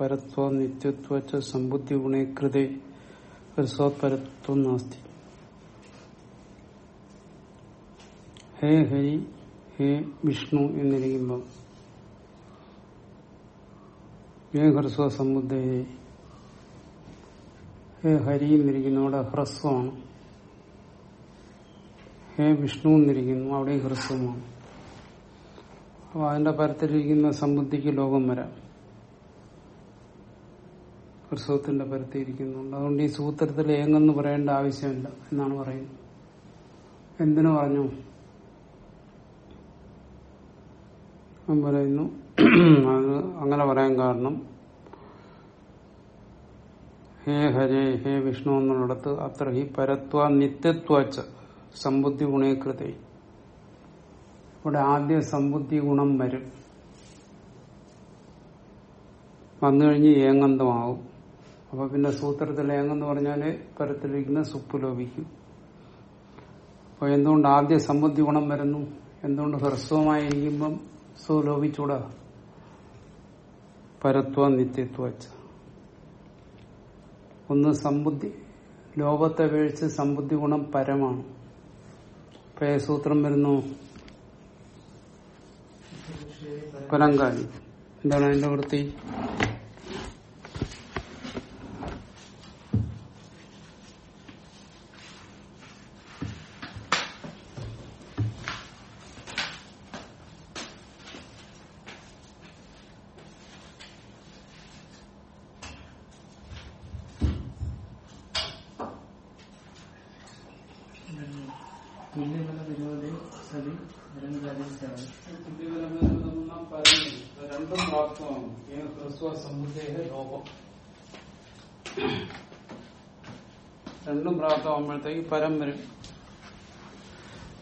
പരത്വ ഹരി ഹ്രസ്വമാണ്. ഹേ വിഷ്ണു എന്നിരിക്കുന്നു അവിടെ ഹ്രസ്വമാണ്. അപ്പൊ അതിന്റെ പരത്തിലിരിക്കുന്ന സമ്പുദ്ധിക്ക് ലോകം വരാം. ഹ്രസ്വത്തിന്റെ പരത്തിയിരിക്കുന്നുണ്ട്. അതുകൊണ്ട് ഈ സൂത്രത്തിൽ ഏങ്ങെന്ന് പറയേണ്ട ആവശ്യമില്ല എന്നാണ് പറയുന്നത്. എന്തിനു പറഞ്ഞു? പറയുന്നു അത് അങ്ങനെ പറയാൻ കാരണം ഹേ ഹരേ ഹേ വിഷ്ണു എന്നുള്ളിടത്ത് അത്ര ഹി പരത്വ നിത്യത്വച്ച സമ്പുദ്ധി ഗുണേകൃതേ. ഇവിടെ ആദ്യ സമ്പുദ്ധി ഗുണം വരും. വന്നു കഴിഞ്ഞ് ഏങ്ങന്തമാവും അപ്പൊ പിന്നെ സൂത്രത്തിൽ ഏങ്ങെന്ന് പറഞ്ഞാൽ പരത്തിലിരിക്കുന്ന സുപ്പ് ലോപിക്കും. അപ്പൊ എന്തുകൊണ്ട് ആദ്യ സമ്പുദ്ധി ഗുണം വരുന്നു? എന്തുകൊണ്ട് ഹ്രസ്വമായിരിക്കുമ്പം സു ലോപിച്ചൂടാ? പരത്വ നിത്യത്വ ഒന്ന് സമ്പുദ്ധി ലോകത്തെ വീഴ്ച സമ്പുദ്ധി ഗുണം പരമാണ്. അപ്പൊ സൂത്രം വരുന്നു? പരങ്കാലി എന്താണ് അതിന്റെ വൃത്തി ഹ്രസ്വ ലോകം രണ്ടും പ്രാപ്തമാകുമ്പോഴത്തേക്ക് പരം വരും.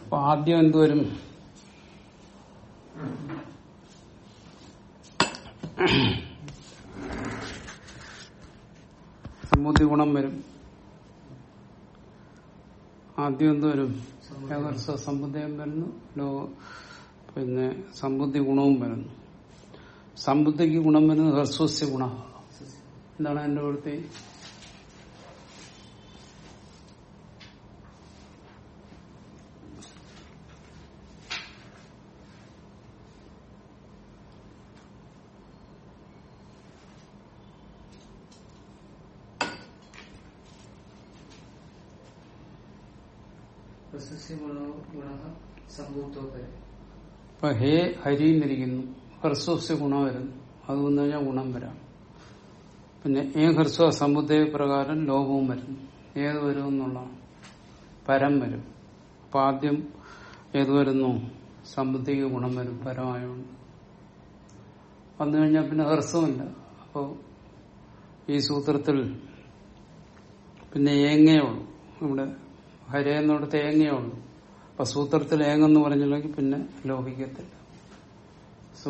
അപ്പൊ ആദ്യം എന്തുവരും സമുദ്രി ഗുണം വരും. ആദ്യം എന്തുവരും ഏകർഷ സമ്പുദ്ധയും വരുന്നു. ലോ പിന്നെ സമ്പുദ്ധി ഗുണവും വരുന്നു. സമ്പുദ്ധിക്ക് ഗുണം വരുന്നത് ഹർസ്വസ്യ ഗുണ. എന്താണ് എന്റെ വൃത്തി? ഹേ ഹരി ഹർസ്വസ്യ ഗുണം വരുന്നു അത് വന്നു കഴിഞ്ഞാൽ ഗുണം വരാം. പിന്നെ ഏ ഹർസ്വ സമുദ്ര പ്രകാരം ലോകവും വരുന്നു. ഏത് വരും എന്നുള്ള പരം വരും. അപ്പൊ ആദ്യം ഏത് വരുന്നു? സമ്പത്തിക്ക് ഗുണം വരും പരമായോണ്ട്. വന്നു കഴിഞ്ഞാൽ പിന്നെ ഹർസ്വമില്ല. അപ്പോ ഈ സൂത്രത്തിൽ പിന്നെ ഏങ്ങേ ഉള്ളൂ. ഇവിടെ ഹരേ ഏങ്ങേ ഉള്ളൂ. അപ്പൊ സൂത്രത്തിൽ ഏങ്ങെന്ന് പറഞ്ഞില്ലെങ്കിൽ പിന്നെ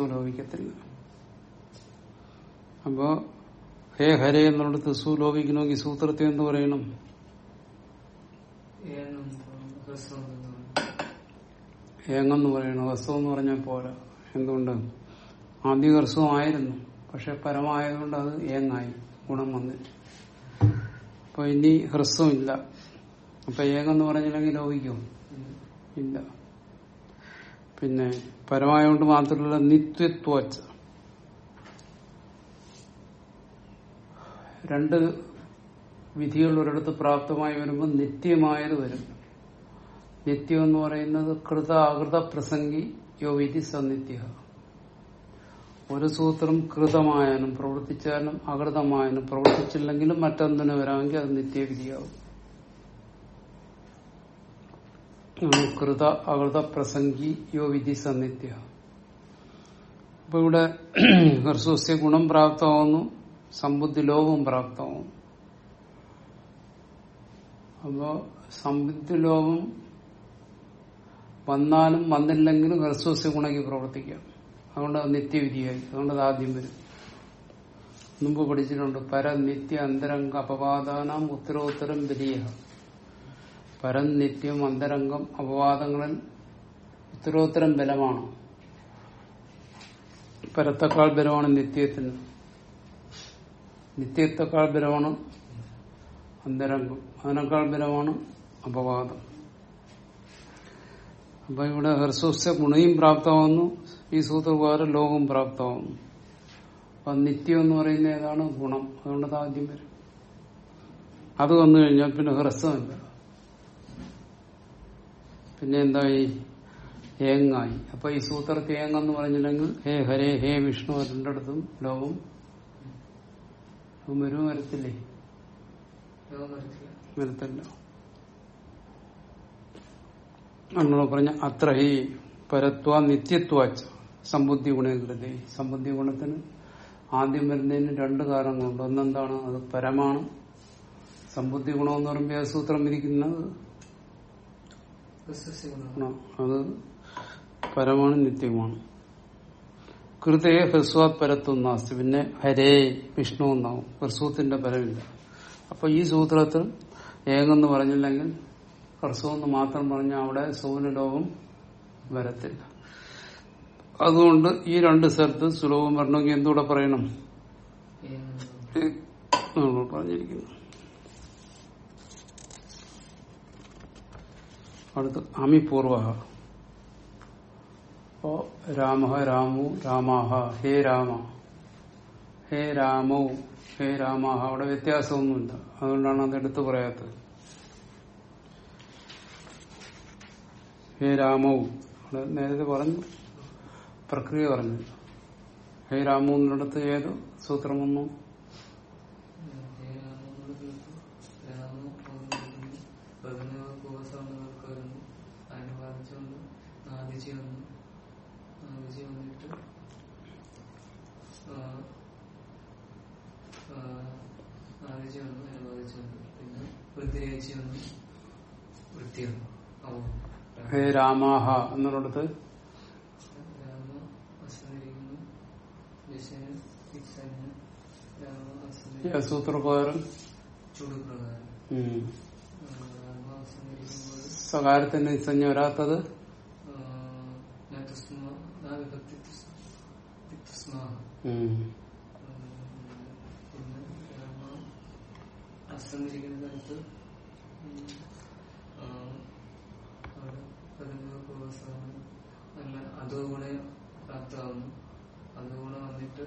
ലോപിക്കത്തില്ല അപ്പോ ഹേ ഹരേ എന്നുള്ളത് സുലോപിക്കണമെങ്കിൽ സൂത്രത്തെ എന്ത് പറയണം. ഏങ്ങെന്ന് പറയണം. ഹസ്വം എന്ന് പറഞ്ഞാൽ പോരാ. എന്തുകൊണ്ട്? ആദ്യ ഹർസ്വമായിരുന്നു പക്ഷെ പരമായതുകൊണ്ട് അത് ഏങ്ങായി. ഗുണം വന്നിട്ട് അപ്പൊ ഇനി ഹ്രസ്വമില്ല. അപ്പൊ ഏങ്ങെന്ന് പറഞ്ഞില്ലെങ്കിൽ ലോപിക്കും? ഇല്ല. പിന്നെ പരമായ പരമായോണ്ട് മാത്രമല്ല നിത്യത്വച്ച. രണ്ട് വിധികൾ ഒരിടത്ത് പ്രാപ്തമായി വരുമ്പോൾ നിത്യമായത് വരും. നിത്യം എന്ന് പറയുന്നത് കൃത അകൃത പ്രസംഗി യോ വിധി സന്നിത്യ ഒരു സൂത്രം കൃതമായാലും പ്രവർത്തിച്ചാലും അകൃതമായാലും പ്രവർത്തിച്ചില്ലെങ്കിലും മറ്റൊന്നിന് വരാമെങ്കിൽ അത് നിത്യവിധിയാവും ആണ് കൃത അകൃത പ്രസംഗി യോ വിധി സന്നിധ്യ. അപ്പൊ ഇവിടെ ഹർസോസ്യ ഗുണം പ്രാപ്തമാവുന്നു സമ്പുദ്ധി ലോകവും പ്രാപ്തമാവുന്നു. അപ്പോ സമ്പുദ്ധി ലോകം വന്നാലും വന്നില്ലെങ്കിലും ഹർസോസ്യ ഗുണയ്ക്ക് പ്രവർത്തിക്കാം. അതുകൊണ്ട് അത് നിത്യവിധിയായി അതുകൊണ്ട് അത് ആദ്യം വരും. മുമ്പ് പഠിച്ചിട്ടുണ്ട് പരനിത്യ അന്തരംഗ അപവാദാനം ഉത്തരോത്തരം വലിയ പരം നിത്യം അന്തരംഗം അപവാദങ്ങളിൽ ഉത്തരോത്തരം ബലമാണ്? പരത്തെക്കാൾ ബലമാണ് നിത്യത്തിന്. നിത്യത്തെക്കാൾ ബലമാണ് അന്തരംഗം. അതിനേക്കാൾ ബലമാണ് അപവാദം. അപ്പൊ ഇവിടെ ഹർസ്വസ്യ ഗുണയും പ്രാപ്തമാവുന്നു ഈ സൂത്രപ്രകാരം ലോകം പ്രാപ്തമാവുന്നു അപ്പൊ നിത്യം എന്ന് പറയുന്ന ഏതാണ്? ഗുണം. അതുകൊണ്ട് അത് ആദ്യം വരും അത് വന്നു കഴിഞ്ഞാൽ പിന്നെ ഹ്രസ്വമില്ല. പിന്നെ എന്തായി ഏങ്ങായി അപ്പൊ ഈ സൂത്രക്ക് ഏങ്ങെന്ന് പറഞ്ഞില്ലെങ്കിൽ ഹേ ഹരേ ഹേ വിഷ്ണു രണ്ടിടത്തും ലോകം ലോകം വരും വരത്തില്ലേ? വരത്തില്ല. അങ്ങനെ പറഞ്ഞ അത്ര ഹി പരത്വ നിത്യത്വാച്ച സമ്പുദ്ധി ഗുണകൃതി സമ്പുദ്ധി ഗുണത്തിന് ആദ്യം വരുന്നതിന് രണ്ട് കാരണങ്ങളുണ്ട്. ഒന്നെന്താണ്? അത് പരമാണ്. സമ്പുദ്ധി ഗുണമെന്ന് പറയുമ്പോൾ ആ സൂത്രം ഹ്രസ്വസ്യ ഗുണം അത് പരമാണ് നിത്യമാണ്. കൃതയെ ഹ്രസ്വാത് പരത്വം നാസ്തി. പിന്നെ ഹരേ വിഷ്ണു എന്നാവും. ഹ്രസ്വത്തിന്റെ പരമില്ല അപ്പൊ ഈ സൂത്രത്തിൽ ഏകെന്ന് പറഞ്ഞില്ലെങ്കിൽ ഹ്രസ്വം എന്ന് മാത്രം പറഞ്ഞാൽ അവിടെ സൗന ലോകം വരത്തില്ല. അതുകൊണ്ട് ഈ രണ്ട് സ്ഥലത്ത് സുലഭം വരണമെങ്കിൽ എന്തുകൂടെ പറയണം? പറഞ്ഞിരിക്കുന്നു. അടുത്ത് അമിപൂർവ അപ്പോ രാമ രാമു രാമാഹ ഹേ രാമ. ഹേ രാമോ ഹേ രാമാഹ. അവിടെ വ്യത്യാസമൊന്നുമില്ല. അതുകൊണ്ടാണ് അത് എടുത്തു പറയാത്തത്. ഹേ രാമോ. അവിടെ നേരത്തെ പറഞ്ഞു പ്രക്രിയ പറഞ്ഞു. ഹേ രാമു എന്നിടത്ത് ഏത് സൂത്രം വന്നു ഹേ വന്നു എന്നിടത്ത് ഈ സൂത്രപ്രകാരം ചൂടുപ്രകാരം ഉം. രാമാസന്നിരിക്കുമ്പോൾ വന്നു നിസഞ്ജ വരാത്തത് ഉം. പിന്നെ രാമ സൂത്രപ്രകാരം സകാരത്തിന്റെ ആ, അവിടെ പതിമൂന്ന് ദിവസമാണ് നല്ല പ്രാപ്തമാകുന്നു അതോ ഗുണം വന്നിട്ട്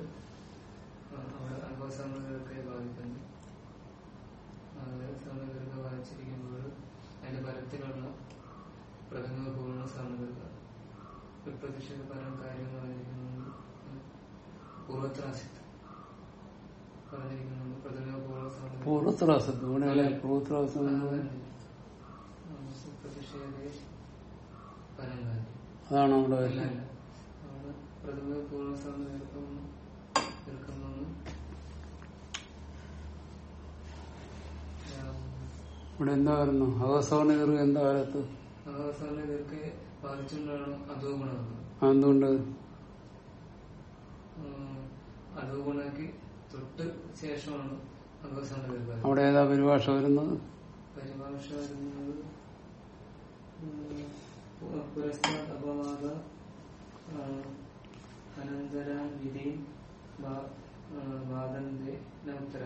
അവിടെ അൽപസമൃദ്ധത്തെ ബാധിക്കുന്നു സമൃദ്ധ ബാധിച്ചിരിക്കുമ്പോൾ അതിന്റെ പരത്തിലുള്ള പ്രഥമ പൂർണ സമൃദ്ധ വിപ്രതിഷേധ പരം കാര്യം പറഞ്ഞിരിക്കുന്നത് പൂർവത്രാസിത്ത് പറഞ്ഞിരിക്കുന്നത് ഇവിടെ പൂർവത്രാസം പ്രതിഷേധ പരം കാര്യം അതാണ് അവിടെ നിൽക്കുന്നു ഇവിടെ എന്താ വരുന്നു? അവസാന കയറി എന്താ കാലത്ത്? അവസാന ഇതൊക്കെ ദീർഘം അവിടെ ഏതാ പരിഭാഷ വരുന്നത്? പരിഭാഷ വരുന്നത് ഉം, പു- പുരസ്താ അപവാദ ആ, അനന്തര വിധി വാദന്റെ ഉത്തര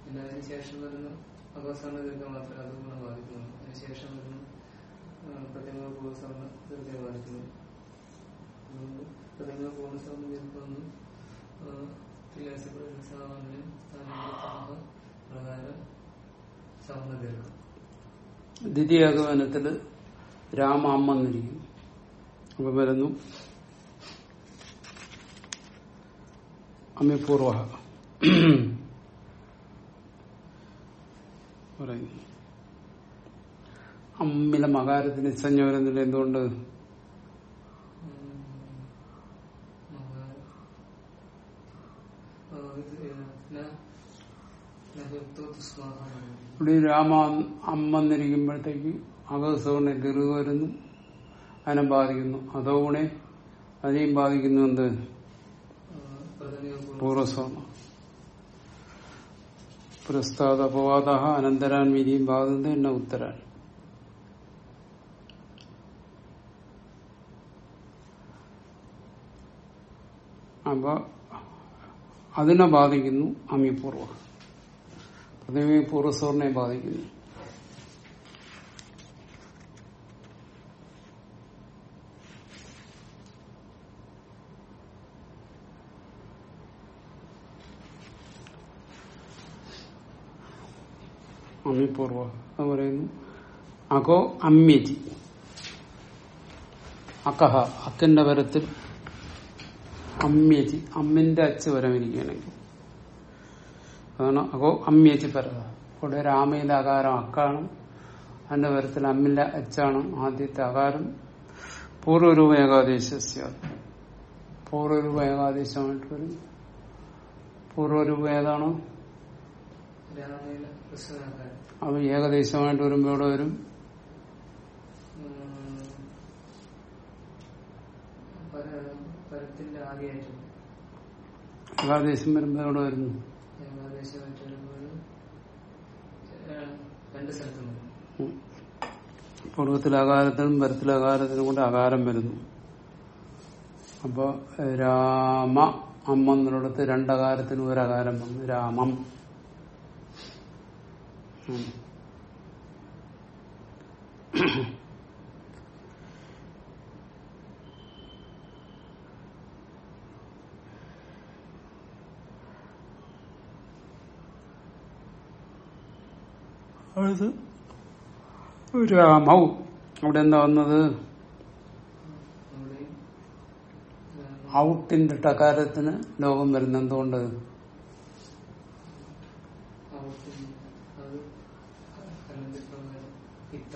പിന്നെ അതിനുശേഷം വരുന്ന അവസാന ദീർഘം മാത്രമേ അത് ഗുണം ബാധിക്കുന്നുള്ളൂ അതിനുശേഷം വരുന്ന പ്രതിമ പൂർവസമ തീർച്ചയായും അതുകൊണ്ട് പ്രതിമ സമ ദീർഘം ദ്വിതീയാഗമനത്തിൽ രാമ അമ്മ എന്നിരിക്കും അപ്പൊ വരുന്നു. അമിപൂർവ പറയുന്നു. അമ്മിലെ മകാരത്തിന് നിസ്സഞ്ജ വരുന്നില്ല എന്തുകൊണ്ട്? ഇവിടെ രാമ അമ്മ എന്നിരിക്കുമ്പോഴത്തേക്ക് ലിറു വരുന്നു. അതിനെ ബാധിക്കുന്നു. അതോ ഗുണെ അതിനെയും ബാധിക്കുന്നു എന്ത്? പൂർവസ്വർണ പ്രസ്താദ അപവാദ അനന്തരാൻ വിധിയും ബാധന്ത് എന്നെ ഉത്തരാൻ അപ്പൊ അതിനെ ബാധിക്കുന്നു അമിപൂർവ. പ്രതിമി പൂർവസ്വർണയെ ബാധിക്കുന്നു. അമിപൂർവ എന്ന് പറയുന്നു. അകോ അമ്യജി അക്കഹ അക്കിന്റെ പരത്തിൽ അമ്യജി അമ്മിന്റെ അച്ച് വരമിരിക്കുകയാണെങ്കിൽ അതാണ് അകോ അമ്യജി പരത അവിടെ രാമയിലെ അകാരം അക്കാണ് അതിന്റെ പരത്തിൽ അമ്മിന്റെ അച്ചാണ് ആദ്യത്തെ അകാരം പൂർവരൂപ ഏകാദേശ പൂർവരൂപ ഏകാദേശമായിട്ട് വരും. പൂർവരൂപ ഏതാണോ? അത് ഏകദേശമായിട്ട് വരുമ്പോൾ ഇവിടെ വരും. ഏകാദേശം വരുമ്പോ എവിടെ വരുന്നു? പൂർവത്തിൽ അകാരത്തിനും പരത്തിലെ അകാരത്തിനും കൊണ്ട് അകാരം വരുന്നു. അപ്പൊ രാമ അമ്മ എന്നിടത്ത് രണ്ടകാരത്തിനും ഒരു അകാരം വന്നു. രാമം. ഉം. അടുത്ത് രാമൗ അവിടെ എന്താ വന്നത്? ഔട്ടിന്റെ ടകാരത്തിന് ലോകം വരുന്ന എന്തുകൊണ്ട്?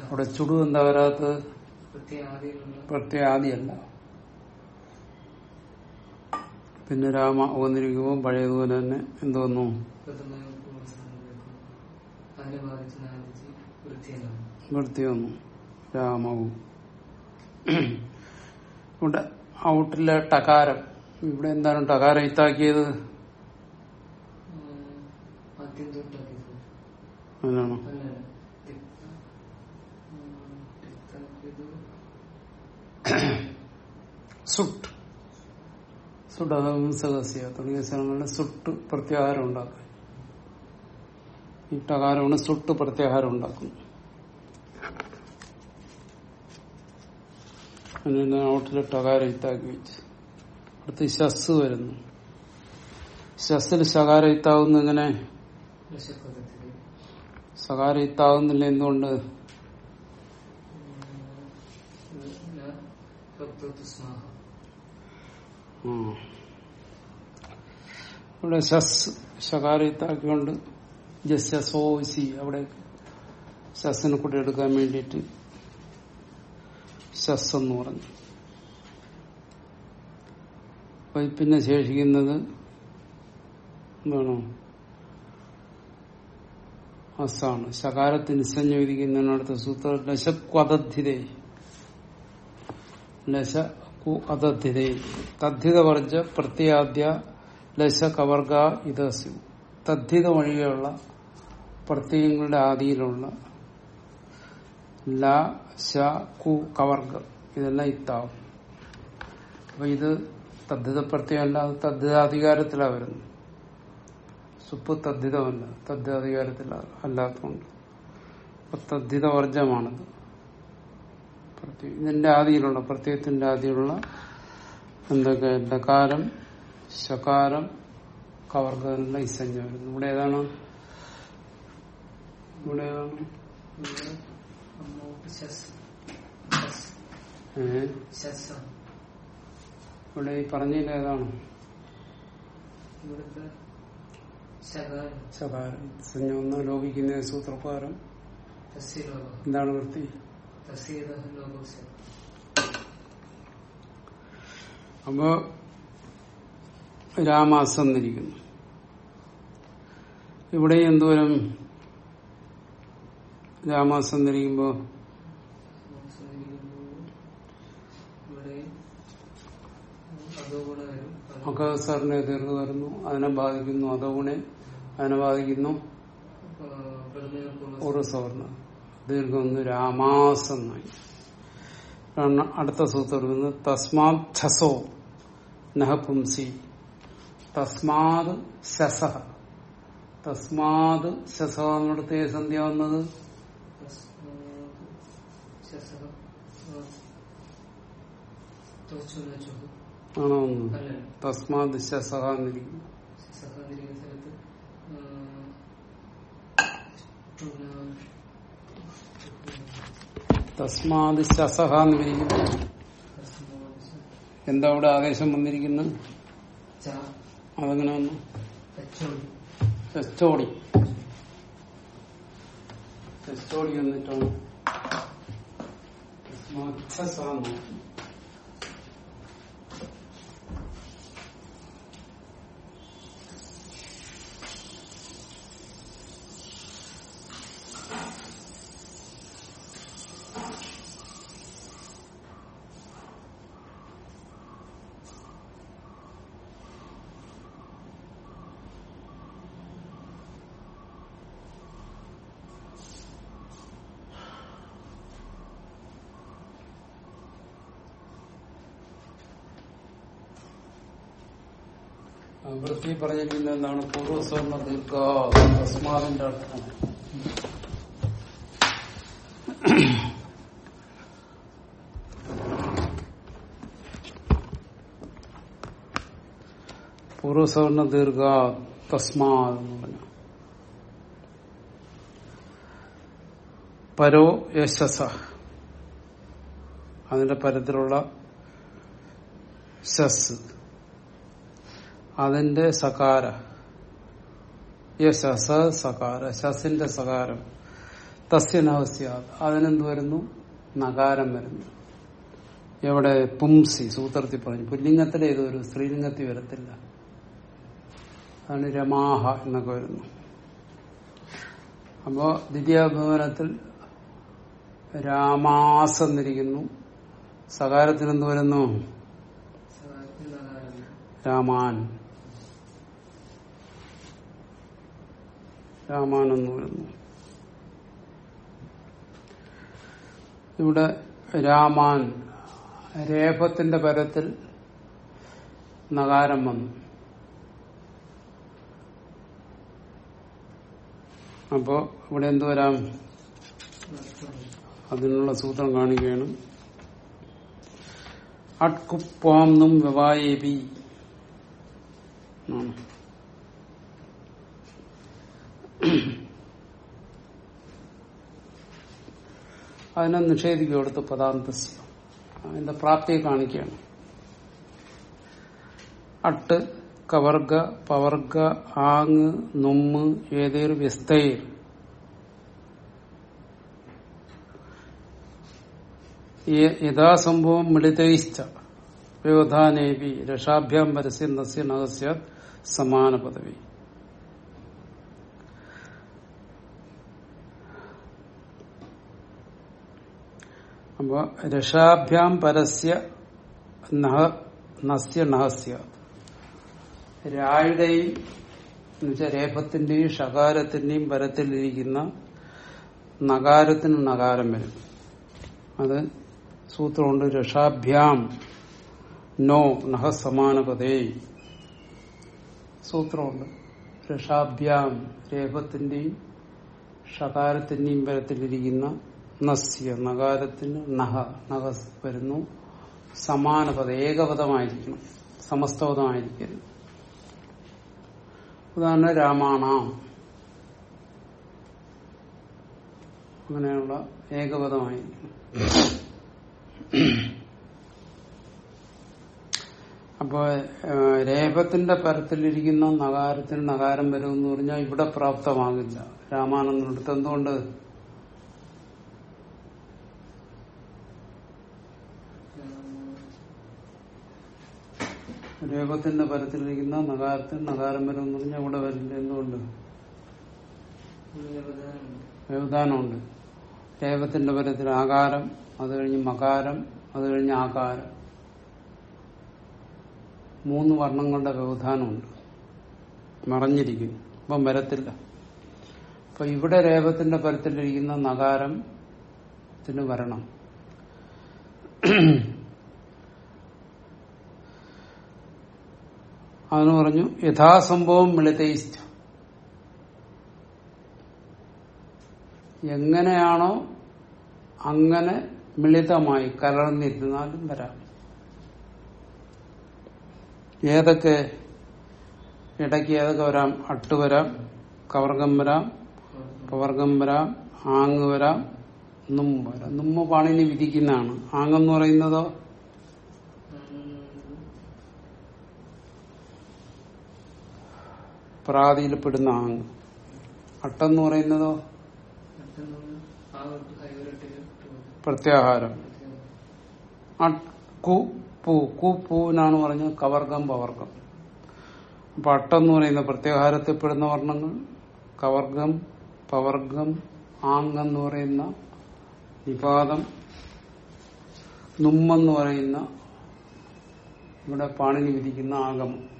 അവിടെ ചുടു എന്താ വരാത്തത്? ആദിയല്ല പിന്നെ രാമ വന്നിരിക്കുമ്പോൾ പഴയതുപോലെ തന്നെ എന്തോന്നു അതിനെ ബാധിച്ച് നാലിച്ച് വൃത്തിയെന്നാണ് വൃത്തി വന്നു. രാമവും. ഇവിടെ ഔട്ടിലെ ടകാരം. ഇവിടെ എന്താണ് ടകാരം ഇത്താക്കിയത് സുട്ട്. സുട്ട് സുട്ട് സദസ്യ തുടങ്ങിയ സ്ഥലങ്ങളിൽ സുട്ട് പ്രത്യാഹാരം ഉണ്ടാക്കും ഈ ടകാരമാണ് സുട്ട് പ്രത്യാഹാരം ഉണ്ടാക്കുന്നത് അങ്ങനെ ഔട്ടിലെ ടകാരം ഇത്താക്കി വെച്ച്. അടുത്ത് ശസ് വരുന്നു. ശസ്സിൽ ശകാരം ഇത്താവുന്ന ലക്ഷപ്പദത്തിൽ സകാരം ഇത്താവുന്നില്ല എന്തുകൊണ്ട്. ഇവിടെ ശസ് ശകാരം ഇത്താക്കിക്കൊണ്ട് ജസ്സോസി അവിടെ ശസ്സിനെ കൂടെ എടുക്കാൻ വേണ്ടിയിട്ട് ശസ് എന്ന് പറഞ്ഞു. അപ്പൊ പിന്നെ ശേഷിക്കുന്നത് എന്താണോ? അസാണ്. ശകാരത്തിന് നിസ്സഞ്ജീവിക്കുന്നതിനടുത്ത സൂത്ര ലശക്വതദ്ധിതേ ലശ കു അതദ്ധിതേ തദ്ധിത വർജ പ്രത്യാദ്യ ലശ കവർഗ ഇതസ്യു. തദ്ധിത വഴിയുള്ള പ്രത്യയങ്ങളുടെ ആദിയിലുള്ള ല ശ കു കവർഗം. ഇതെല്ലാം ഇത്താവും. അപ്പൊ ഇത് തദ്ധിത പ്രത്യയമല്ല അത് തദ്ധിതാധികാരത്തിലാണ് വരുന്നത്. സുപ്പ് തദ്ധിതമല്ല തദ്ധിതാധികാരത്തിൽ അല്ലാത്തതുകൊണ്ട്. അപ്പൊ തദ്ധിത വർജമാണത് ഇതിന്റെ ആദിയിലുള്ള പ്രത്യയത്തിന്റെ ആദിയിലുള്ള എന്തൊക്കെ? ലകാരം ശകാരം കവർഗ ഇസഞ്ഞ വരുന്നു. ഇവിടെ ഏതാണ്? ഇവിടെ ഏതാണ് ഇവിടെ ഈ പറഞ്ഞതിൽ ഏതാണ്? ഒന്ന് ലോപിക്കുന്ന സൂത്രപ്രകാരം എന്താണ് വൃത്തി? അപ്പോ രാമാസം എന്നിരിക്കുന്നു ഇവിടെ എന്തോരം രാമാസം അത് അക്കസറിനെ തീർന്നു വരുന്നു. അതിനെ ബാധിക്കുന്നു അതോണെ അതിനെ ബാധിക്കുന്നു ഒരു സവർണ ദീർഘമൊന്ന് രാമാസെന്നായി അടുത്ത സൂത്രം വരുന്നത് തസ്മാത് ഛസോ നഹപുംസി. തസ്മാത് ശസ തസ്മാത് ശസ എന്നിടത്ത് സന്ധ്യ വന്നത് തസ്മാത് ശസഃ ആ, തോച്ചു നച്ചു. ആണോ? തസ്മാ ദിശ ടുന- തസ്മാത് ശസഹ എന്ന് വിരിക്കുന്നു എന്താ അവിടെ ആവേശം വന്നിരിക്കുന്നു? അതങ്ങനെ വന്നു? ചെസ്റ്റോടി ചെസ്റ്റോടി വന്നിട്ടാണ്. വൃത്തി പറഞ്ഞിരിക്കുന്ന എന്താണ് പൂർവസ്വർണ ദീർഘ തസ്മാതിന്റെ അർത്ഥം? പൂർവസ്വർണ ദീർഘ തസ്മാ പരോ യശസ. അതിന്റെ പരത്തിലുള്ള ശസ്. അതിന്റെ സകാര. യശസ സകാര ശസിന്റെ സകാരം. തസ്യനാവശ്യ അതിനെന്ത് വരുന്നു? നകാരം വരുന്നു. എവിടെ? പുംസി സൂത്രത്തിൽ പറഞ്ഞു. പുല്ലിംഗത്തിൽ ഏതൊരു സ്ത്രീലിംഗത്തിൽ വരത്തില്ല. അതാണ് രമാഹ എന്നൊക്കെ വരുന്നു. അപ്പോ ദ്വിതീയഭവനത്തിൽ രാമാസ് എന്നിരിക്കുന്നു സകാരത്തിൽ എന്ത് വരുന്നു. രാമാൻ. രാമാൻ പറയുന്നു ഇവിടെ രാമാൻ രേഫത്തിന്റെ പരത്തിൽ നകാരം വന്നു. അപ്പോ ഇവിടെ എന്തു വരാം? അതിനുള്ള സൂത്രം കാണിക്കുകയാണ്. അട്കുപ്പാന്നും വ്യവായേബി ആണ്. അതിനെ നിഷേധിക്കും അടുത്ത് പദാന്തസ്യ അതിന്റെ പ്രാപ്തിയെ കാണിക്കുകയാണ്. അട്ട് കവർഗ പവർഗ ആങ് നുമ്മ് ഏതേർ വ്യസ്തയിൽ യഥാസംഭവം മിളിതയിച്ച വ്യവധാനേപി രക്ഷാഭ്യാം പരസ്യം നസ്യ നഗസ്യ സമാന പദവി. അപ്പൊ രക്ഷാഭ്യാം പരസ്യ നഹ നസ്യ നഹസ്യ. രായുടെയും രേഫത്തിന്റെയും ഷകാരത്തിന്റെയും പരത്തിലിരിക്കുന്ന നകാരത്തിന് നകാരം വരും. അത് സൂത്രമുണ്ട് രക്ഷാഭ്യാം നോ നഹ സമാനപതേ സൂത്രമുണ്ട് രക്ഷാഭ്യാം രേഖത്തിന്റെയും ഷകാരത്തിന്റെയും പരത്തിലിരിക്കുന്ന നസ്യ നകാരത്തിന് നഹ നഹ വരുന്നു. സമാനപദ ഏകപദമായിരിക്കണം. സമസ്തപദമായിരിക്കരുത്. ഉദാഹരണം രാമാണ. അങ്ങനെയുള്ള ഏകപദമായിരിക്കണം. അപ്പോ രേപത്തിന്റെ പരത്തിലിരിക്കുന്ന നഗാരത്തിന് നഗാരം വരും എന്ന് പറഞ്ഞാൽ ഇവിടെ പ്രാപ്തമാകില്ല. രാമാനന്ദടുത്ത് എന്തുകൊണ്ട് രേപത്തിന്റെ പരത്തിലിരിക്കുന്ന നഗാരത്തിൽ നഗാരം വരും എന്ന് പറഞ്ഞാൽ അവിടെ വരില്ല എന്തുകൊണ്ട്? വ്യവധാനമുണ്ട്. രേപത്തിന്റെ പരത്തിൽ ആകാരം അത് കഴിഞ്ഞ് മകാരം അത് കഴിഞ്ഞ് ആകാരം. മൂന്ന് വർണങ്ങളുടെ വ്യവധാനമുണ്ട്. മറഞ്ഞിരിക്കും. അപ്പം വരത്തില്ല. അപ്പൊ ഇവിടെ രേപത്തിന്റെ പരത്തിലിരിക്കുന്ന നകാരത്തിന് വരണം. അതിന് പറഞ്ഞു യഥാസംഭവം മിളിതയിസ്ഥ എങ്ങനെയാണോ അങ്ങനെ മിളിതമായി കലർന്നിരുന്നാലും വരാം. ഏതൊക്കെ ഇടയ്ക്ക് ഏതൊക്കെ വരാം? അട്ട് വരാം കവർഗം വരാം പവർഗം വരാം ആങ് വരാം നുമ്പ് വരാം. നുമ്പ് പാണിനി വിധിക്കുന്നതാണ്. ആങ്ങെന്ന് പറയുന്നതോ? പ്രാതിയിൽപ്പെടുന്ന ആങ് അട്ടെന്ന് പറയുന്നതോ? പ്രത്യാഹാരം. പൂവിനാണ് പറഞ്ഞത്. കവർഗം പവർഗം. അപ്പൊ അട്ടെന്ന് പറയുന്ന പ്രത്യാഹാരത്തിൽപ്പെടുന്ന വർണങ്ങൾ കവർഗം പവർഗം ആങ് എന്ന് പറയുന്ന നിപാതം നുമ്മെന്ന് പറയുന്ന ഇവിടെ പാണിനി വിധിക്കുന്ന ആഗമം.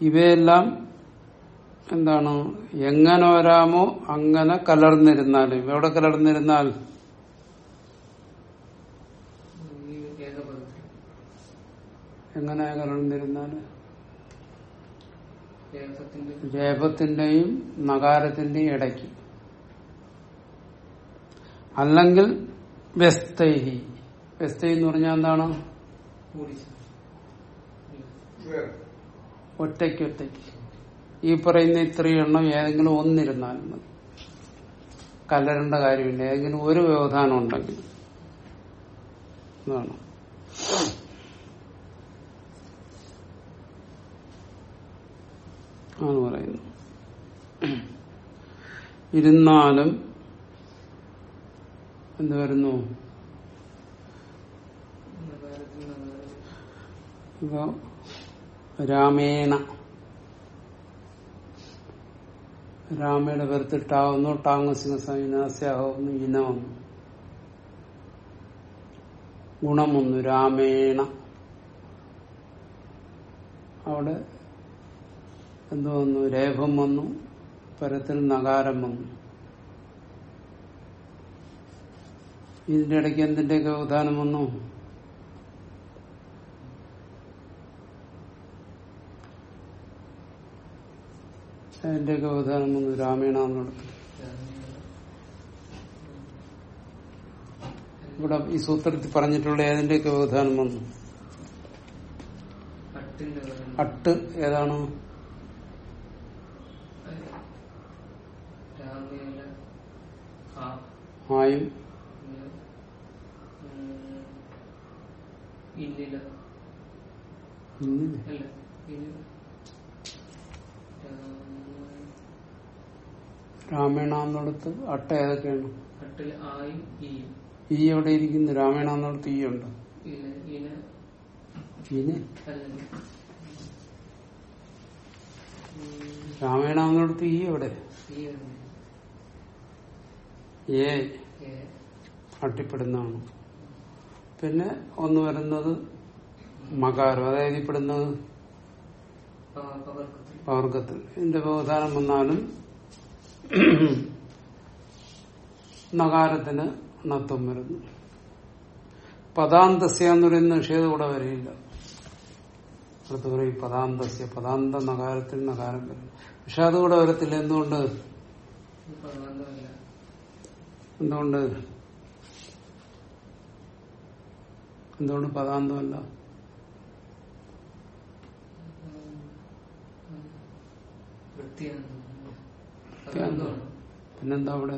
ഇവയെല്ലാം എന്താണ്? എങ്ങനെ വരാമോ അങ്ങനെ കലർന്നിരുന്നാൽ. എവിടെ കലർന്നിരുന്നാൽ? എങ്ങനെയാ എങ്ങനെ കലർന്നിരുന്നാൽ? ഏകത്തിന്റെ രേപത്തിന്റെയും നഗാരത്തിന്റെയും ഇടയ്ക്ക്. അല്ലെങ്കിൽ വ്യസ്തൈഹി വ്യസ്തൈ എന്ന് പറഞ്ഞാൽ എന്താണ്? ഒറ്റയ്ക്ക് ഒറ്റയ്ക്ക്. ഈ പറയുന്ന ഇത്രയും എണ്ണം ഏതെങ്കിലും ഒന്നിരുന്നാലും മതി. കലരേണ്ട കാര്യമില്ല. ഏതെങ്കിലും ഒരു വ്യവധാനം ഉണ്ടെങ്കിൽ. എന്നാണ് ആണ് പറയുന്നു ഇരുന്നാലും എന്ത് വരുന്നു? നഗാരത്തിൽ നഗാരം ഇപ്പൊ രാമേണ. രാമയുടെ പേർത്തിട്ടാവുന്നു ടാവുന്നു ടാങ് വന്നു ഗുണം ഗുണമൊന്നു രാമേണ. അവിടെ എന്തു വന്നു? രേഖം വന്നു. പരത്തിൽ നഗാരം വന്നു. ഇതിന്റെ ഇടയ്ക്ക് എന്തിന്റെയൊക്കെ ഉദാഹരണം വന്നു? അതിന്റെയൊക്കെ ഉദാഹരണം വന്നു രാമേണ എന്നുള്ളത് ഇവിടെ ഈ സൂത്രത്തിൽ പറഞ്ഞിട്ടുള്ള ഏതിന്റെയൊക്കെ വ്യവധാനം വന്നു അട്ട് ഏതാണ്? ആയും. ഇന്നില്ലേ? അല്ല ഇന്നില രാമ- രാമേണ എന്നിടത്ത് അട്ട ഏതൊക്കെയാണ് ഈ എവിടെ ഇരിക്കുന്നു? രാമേണാന്നിടത്ത് ഈ ഉണ്ട്. അല്ലെങ്കിൽ ഈ എവിടെ. ഏ. അട്ടിപ്പെടുന്നതാണ്. പിന്നെ ഒന്ന് വരുന്നത് മകാരം. അതായത് പെടുന്നത് പവർഗത്തിൽ. ഇതിന്റെ വ്യവധാനം വന്നാലും നകാരത്തിന് നത്വം വരുന്നു. പദാന്തസ്യ എന്ന് പറയുന്ന നിഷേധം കൂടെ വരില്ല അടുത്ത് പറയും പദാന്തസ്യ പദാന്ത നകാരത്തിൽ നകാരം വരും പക്ഷെ അതുകൂടെ വരത്തില്ല. എന്തുകൊണ്ട്? എന്തുകൊണ്ട്? എന്തുകൊണ്ട് പദാന്തമല്ല? വൃത്തിയാണ് പിന്നെന്താ അവിടെ?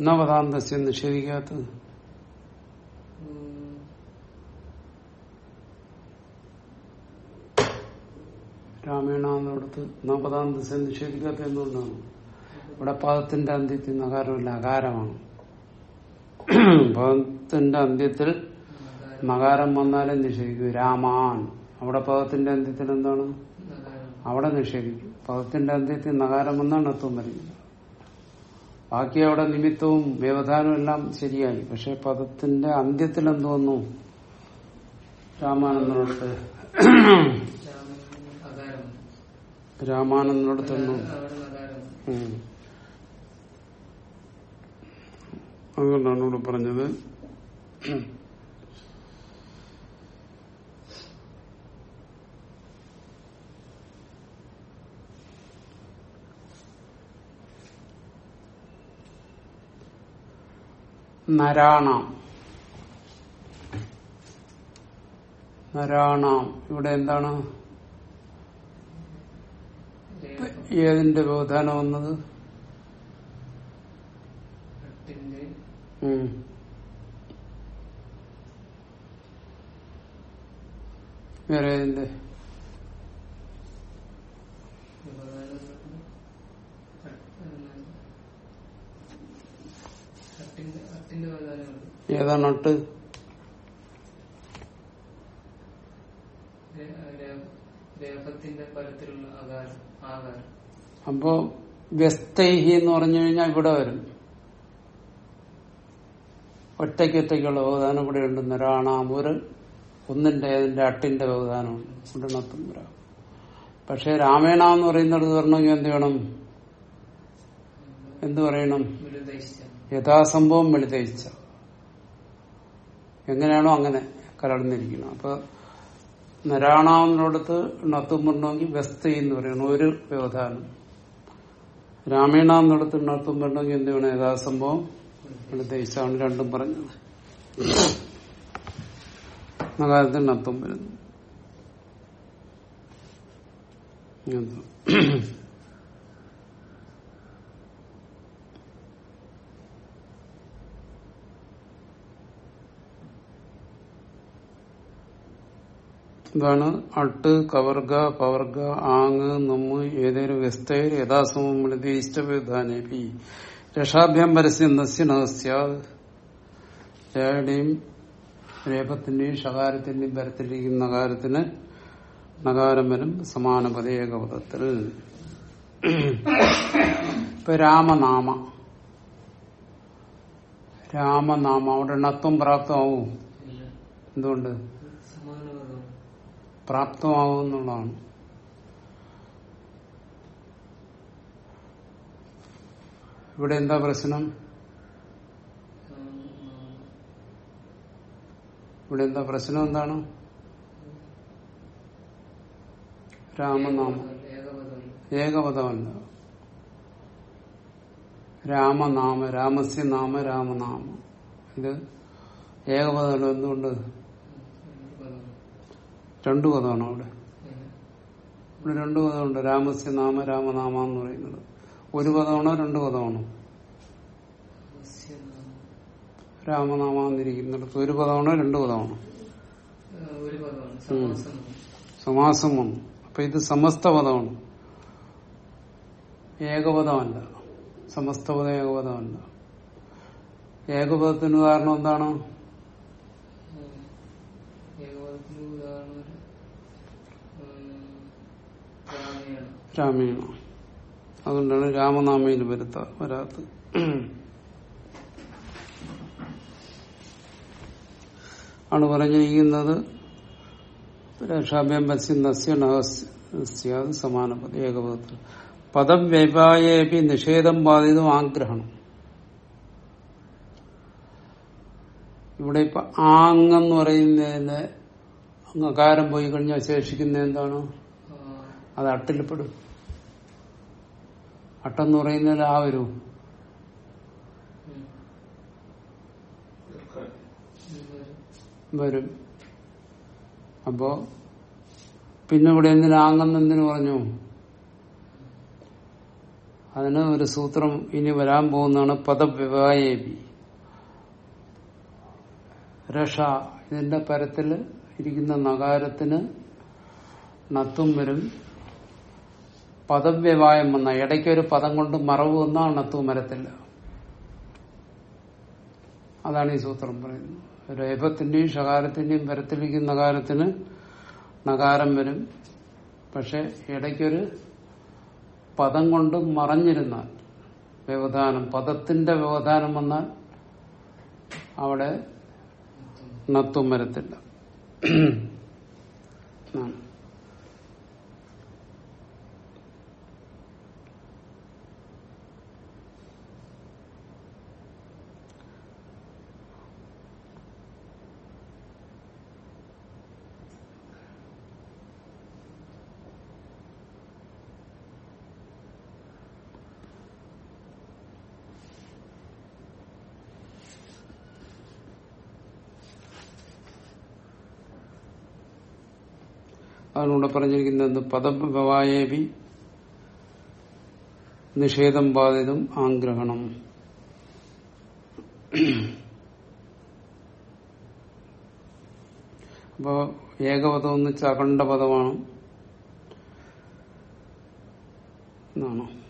എന്നാ പദാന്തസ്യ നിഷേധിക്കാത്തത്. രാമേണ എന്നിടത്ത് എന്നാ പദാന്തസ്യ നിഷേധിക്കാത്തത് എന്തുകൊണ്ടാണ്? ഇവിടെ പദത്തിന്റെ അന്ത്യത്തിൽ നകാരമില്ല അകാരമാണ്. പദത്തിന്റെ അന്ത്യത്തിൽ നകാരം വന്നാലും നിഷേധിക്കും. രാമാൻ. അവിടെ പദത്തിന്റെ അന്ത്യത്തിൽ എന്താണ്? അവിടെ നിഷേധിക്കും. പദത്തിന്റെ അന്ത്യത്തിൽ നകാരം വന്നാണ് അത്വം വരുന്നത്. ബാക്കി അവിടെ നിമിത്തവും വ്യവധാനവും എല്ലാം ശരിയായി. പക്ഷെ പദത്തിന്റെ അന്ത്യത്തിൽ എന്ത് വന്നു? രാമാനന്ദനോടത്ത്. രാമാനന്ദനോട് തന്നു. അതുകൊണ്ടാണ് ഇവിടെ പറഞ്ഞത്. നരാണാം നരാണാം ഇവിടെ എന്താണ്? ഏതിന്റെ വ്യവധാനം വന്നത്. വേറെ ഏതിന്റെ? അട്ടിന്റെ നട്ട്? അപ്പോ വ്യസ്തൈഹി എന്ന് പറഞ്ഞു കഴിഞ്ഞാൽ ഇവിടെ വരും. ഒറ്റയ്ക്ക് ഒറ്റയ്ക്കുള്ള വ്യവധാനം ഇവിടെ ഉണ്ട് നരാണാം ഒരു ഒന്നിന്റെ അതിന്റെ അട്ടിന്റെ വ്യവധാനമുണ്ട് ഉടനത്തും പക്ഷെ രാമേണ എന്ന് പറയുന്നിടത്ത് വരണമെങ്കിൽ എന്ത് വേണം? എന്ത് പറയണം? യഥാസംഭവം വെളിതയിച്ച എങ്ങനെയാണോ അങ്ങനെ കലർന്നിരിക്കണം അപ്പൊ നരാണാവിനോടത്ത് നത്തുമ്പുണ്ടെങ്കിൽ വ്യസ്ത എന്ന് പറയുന്നു ഒരു വ്യവധാനം. രാമേണാന്നിടത്ത് നത്തും വരണമെങ്കിൽ എന്ത് വേണം? യഥാസംഭവം വെളിതയിച്ചാണ് രണ്ടും പറഞ്ഞത്. നഗാരത്തിൽ നത്തും വരുന്നു ഇതാണ് അട്ട് കവർഗ പവർഗ ആങ് നമ്മ് ഏതൊരു വ്യസ്തയിൽ യഥാസമം ഇഷ്ടവിധാനേപി രക്ഷാഭ്യം പരസ്യം നസ്യ നസ്യാരുടെയും രേപത്തിന്റെയും ഷകാരത്തിന്റെയും പരത്തിലിരിക്കുന്ന നകാരത്തിന് നകാരം വരും സമാന പദേകപദത്തിൽ ഇപ്പൊ രാമനാമ. രാമനാമ അവിടെ ണത്വം പ്രാപ്തമാവും? എന്തുകൊണ്ട്? പ്രാപ്തമാവും എന്നുള്ളതാണ് ഇവിടെ എന്താ പ്രശ്നം? ഇവിടെ എന്താ പ്രശ്നം എന്താണ്? രാമനാമം. ഏകപദമല്ല. രാമനാമ രാമസ്യ നാമ രാമനാമ. ഇത് ഏകപദമല്ല. എന്തുകൊണ്ട്? രണ്ടു പദമാണ് അവിടെ. ഇവിടെ രണ്ടു പദമുണ്ട് രാമസ്യ നാമ രാമനാമ എന്ന് പറയുന്നത്. ഒരു പദമാണോ രണ്ടു പദമാണോ രാമനാമ എന്നിരിക്കുന്നിടത്ത് ഒരു പദമാണോ രണ്ടു പദമാണോ സമാസം വന്നു അപ്പൊ ഇത് സമസ്ത പദമാണ്. ഏകപദമല്ല. സമസ്തപദ ഏകപദമല്ല. ഏകപദത്തിന് ഉദാഹരണം എന്താണ്? രാമേണ? അതുകൊണ്ടാണ് രാമനാമയിൽ വരുത്ത വരാത്തത് ആണ് പറഞ്ഞിരിക്കുന്നത് രക്ഷാഭ്യം പസ്യം നസ്യ നസ്യാത് സമാന. പദം ഏകപദത്തിൽ. പദം വ്യപായേപി നിഷേധം ബാധിതം ആഗ്രഹണം. ഇവിടെ ഇപ്പൊ ആങ്ങെന്ന് പറയുന്നതിന് അകാരം പോയി കഴിഞ്ഞാൽ ശേഷിക്കുന്ന എന്താണ്? അത് അട്ടിൽപ്പെടും. അട്ടെന്ന് പറയുന്നതിൽ ആ ഒരു വരും. അപ്പോ പിന്നെ ഇവിടെ എന്തിനു എന്തിനു പറഞ്ഞു? അതിന് ഒരു സൂത്രം ഇനി വരാൻ പോകുന്നതാണ് പദവിവായേബി രഷ ഇതിന്റെ പരത്തിൽ ഇരിക്കുന്ന നഗാരത്തിന് നത്തും വരും. പദവ്യവായം വന്ന ഇടയ്ക്ക് ഒരു പദം കൊണ്ട് മറവ് വന്നാൽ നത്തും മരത്തില്ല. അതാണ് ഈ സൂത്രം പറയുന്നത്. രേപത്തിന്റെയും ഷകാരത്തിന്റെയും വരത്തിലിരിക്കുന്ന നകാരത്തിന് നകാരം വരും. പക്ഷെ ഇടയ്ക്കൊരു പദം കൊണ്ട് മറഞ്ഞിരുന്നാൽ വ്യവധാനം പദത്തിന്റെ വ്യവധാനം വന്നാൽ അവിടെ നത്തും വരത്തില്ല അതാണ് ഇവിടെ പറഞ്ഞിരിക്കുന്നത് പദഭവായേബി നിഷേധം ബാധിതം ആഗ്രഹണം. അപ്പോ ഏകപദം എന്ന് വെച്ചാൽ അഖണ്ഡപദമാണ്. എന്നാണ്.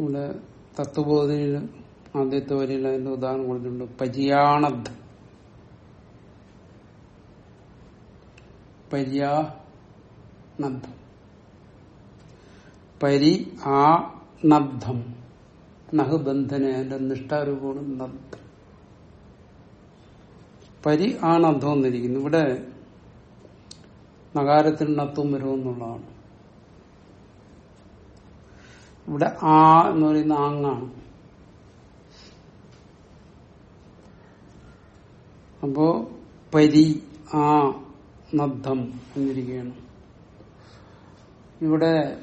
ഇവിടെ തത്വബോധയിൽ ആദ്യത്തെ വരിയിൽ അതിന്റെ ഉദാഹരണം കൊടുത്തിട്ടുണ്ട്. പര്യാണദ് പരി ആ നബ്ധം. നഹ് ബന്ധന അതിന്റെ നിഷ്ഠാരൂപമാണ് നബ്ധം. പരി ആ നബ്ദം എന്നിരിക്കുന്നു ഇവിടെ നഗാരത്തിൽ നത്വം വരുമെന്നുള്ളതാണ് ഇവിടെ ആ എന്ന് പറയുന്ന ആങ്ങാണ്. അപ്പോ പരി ആ നദ്ധം എന്നിരിക്കുകയാണ്. ഇവിടെ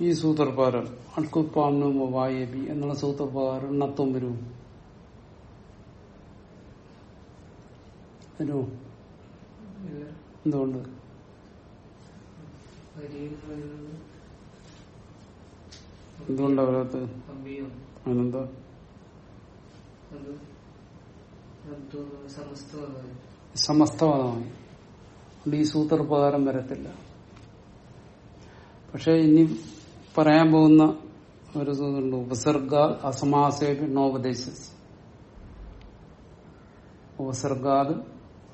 ഈ സൂത്രപ്രകാരം അട്കുപ്പാമ്നോ വായബി എന്നുള്ള സൂത്രപ്രകാരം നത്വം വരും. എന്തുകൊണ്ട്? എന്തുകൊണ്ടാ വരാത്തത് അതെന്താ സമസ്തവാദമായി അതുകൊണ്ട് ഈ സൂത്രപ്രകാരം വരത്തില്ല. പക്ഷെ ഇനി പറയാൻ പോകുന്ന ഒരു സൂത്രമുണ്ട്. ഉപസർഗ അസമാസേപി നോപദേശ ഉപസർഗാത്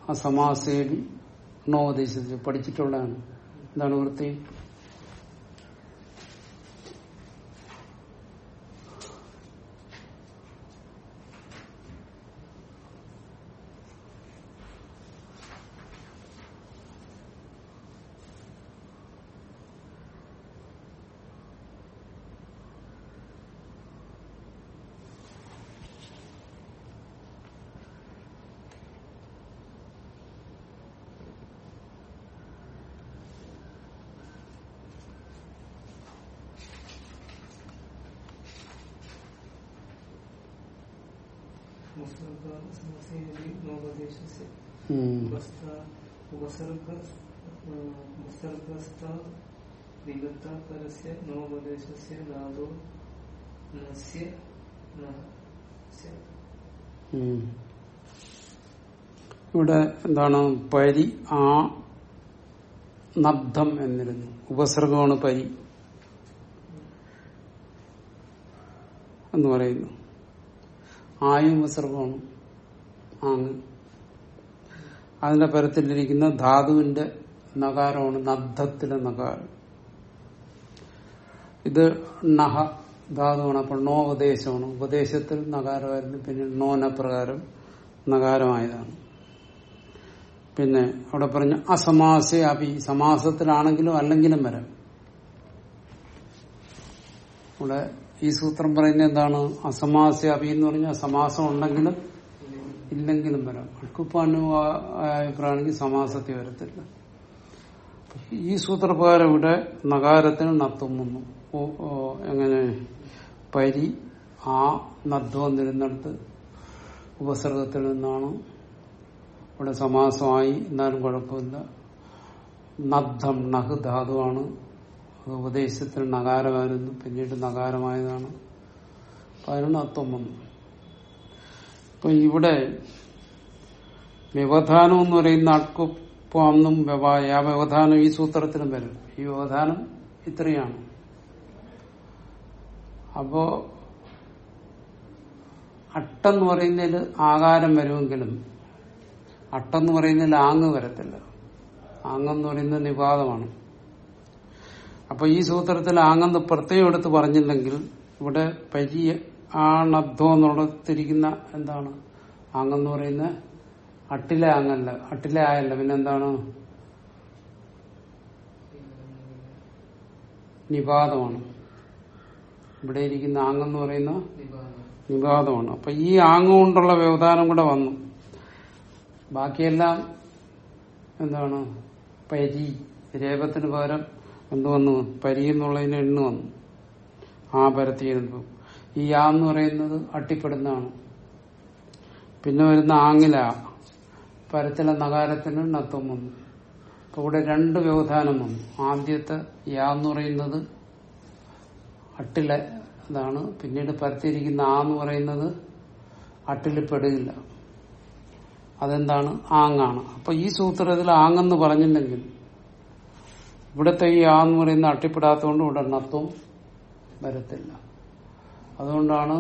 അസമാസേപി നോപദേശിച്ച് പഠിച്ചിട്ടുള്ളതാണ്. എന്താണ് വൃത്തി ഉപസർഗ ഉം. ഇവിടെ എന്താണ്? പരി ആ നബ്ദം എന്നിരുന്നു. ഉപസർഗമാണ് പരി എന്ന് പറയുന്നു. ആയും ഉപസർഗമാണ് അതിന്റെ പരത്തിലിരിക്കുന്ന ധാതുവിന്റെ നകാരമാണ് നദ്ധത്തിലെ നകാരം. ഇത് നഹ ധാതുവാണ് അപ്പോൾ നോ ഉപദേശമാണ്. ഉപദേശത്തിൽ നകാരമായിരുന്നു പിന്നെ നോന പ്രകാരം നകാരമായതാണ്. പിന്നെ അവിടെ പറഞ്ഞ അസമാസ അപി സമാസത്തിലാണെങ്കിലും അല്ലെങ്കിലും വരാം. ഇവിടെ ഈ സൂത്രം പറയുന്ന എന്താണ്? അസമാസ അപി എന്ന് പറഞ്ഞാൽ സമാസം ഉണ്ടെങ്കിലും ഇല്ലെങ്കിലും വരാം. അഭിപ്രായമാണെങ്കിൽ സമാസത്തിൽ വരത്തില്ല. ഈ സൂത്രപ്രകാരം ഇവിടെ നകാരത്തിന് ഓ, എങ്ങനെ? പരി ആ നദ്വ വന്നിരുന്നിടത്ത് ഉപസർഗത്തിൽ നിന്നാണ്. ഇവിടെ സമാസമായി എന്നാലും കുഴപ്പമില്ല. നദ്ധം നഹ് ധാതുവാണ്. അത് ഉപദേശത്തിൽ നകാരമായിരുന്നു. പിന്നീട് നകാരമായതാണ്. അപ്പൊ അതിന് നത്വം വന്നു. അപ്പൊ ഇവിടെ വ്യവധാനം എന്ന് പറയുന്ന അട്കുപ്പാന്നും വ്യവായ ആ വ്യവധാനം ഈ സൂത്രത്തിനും വരും. ഈ വ്യവധാനം ഇത്രയാണ്. അപ്പോ അട്ടെന്ന് പറയുന്നതിൽ ആകാരം വരുമെങ്കിലും അട്ടെന്ന് പറയുന്നതിൽ ആങ് വരത്തില്ല. ആങ്ങെന്ന് പറയുന്നത് നിവാദമാണ് അപ്പൊ ഈ സൂത്രത്തിൽ ആങ്ങെന്ന് പ്രത്യേകം എടുത്ത് പറഞ്ഞില്ലെങ്കിൽ ഇവിടെ പരി ആണദ്ധം എന്നുള്ളത്തിരിക്കുന്ന എന്താണ്? ആങ്ങെന്ന് പറയുന്ന അട്ടിലെ ആങ്ങല്ല അട്ടിലെ ആയല്ല. പിന്നെന്താണ്? നിപാതമാണ്. ഇവിടെ ഇരിക്കുന്ന ആങ്ങെന്ന് പറയുന്ന നിപാതമാണ്. അപ്പൊ ഈ ആങ്ങുകൊണ്ടുള്ള വ്യവധാനം കൂടെ വന്നു. ബാക്കിയെല്ലാം എന്താണ്? പരി രേപത്തിന് പകരം എന്ത് വന്നു? പരി എന്നുള്ളതിന് എണ്ണു വന്നു. ആ പരത്തിയിരുന്നപ്പോൾ ഈ യാ എന്ന് പറയുന്നത് അട്ടിപ്പെടുന്നതാണ്. പിന്നെ വരുന്ന ആംഗില പരത്തിലെ നഗാരത്തിന് നത്വം വന്നു. അപ്പൊ ഇവിടെ രണ്ട് വ്യവധാനം വന്നു. ആദ്യത്തെ യാ എന്ന് പറയുന്നത് അട്ടിലെ ഇതാണ്. പിന്നീട് പരത്തിയിരിക്കുന്ന ആ എന്ന് പറയുന്നത് അട്ടിൽ അതെന്താണ്? ആങ്ങാണ്. അപ്പൊ ഈ സൂത്രത്തിൽ ആങ്ങെന്ന് പറഞ്ഞില്ലെങ്കിൽ ഇവിടത്തെ ഈ ആ എന്ന് പറയുന്ന അട്ടിപ്പെടാത്തതുകൊണ്ട് ഇവിടെ നത്വം വരത്തില്ല. അതുകൊണ്ടാണ്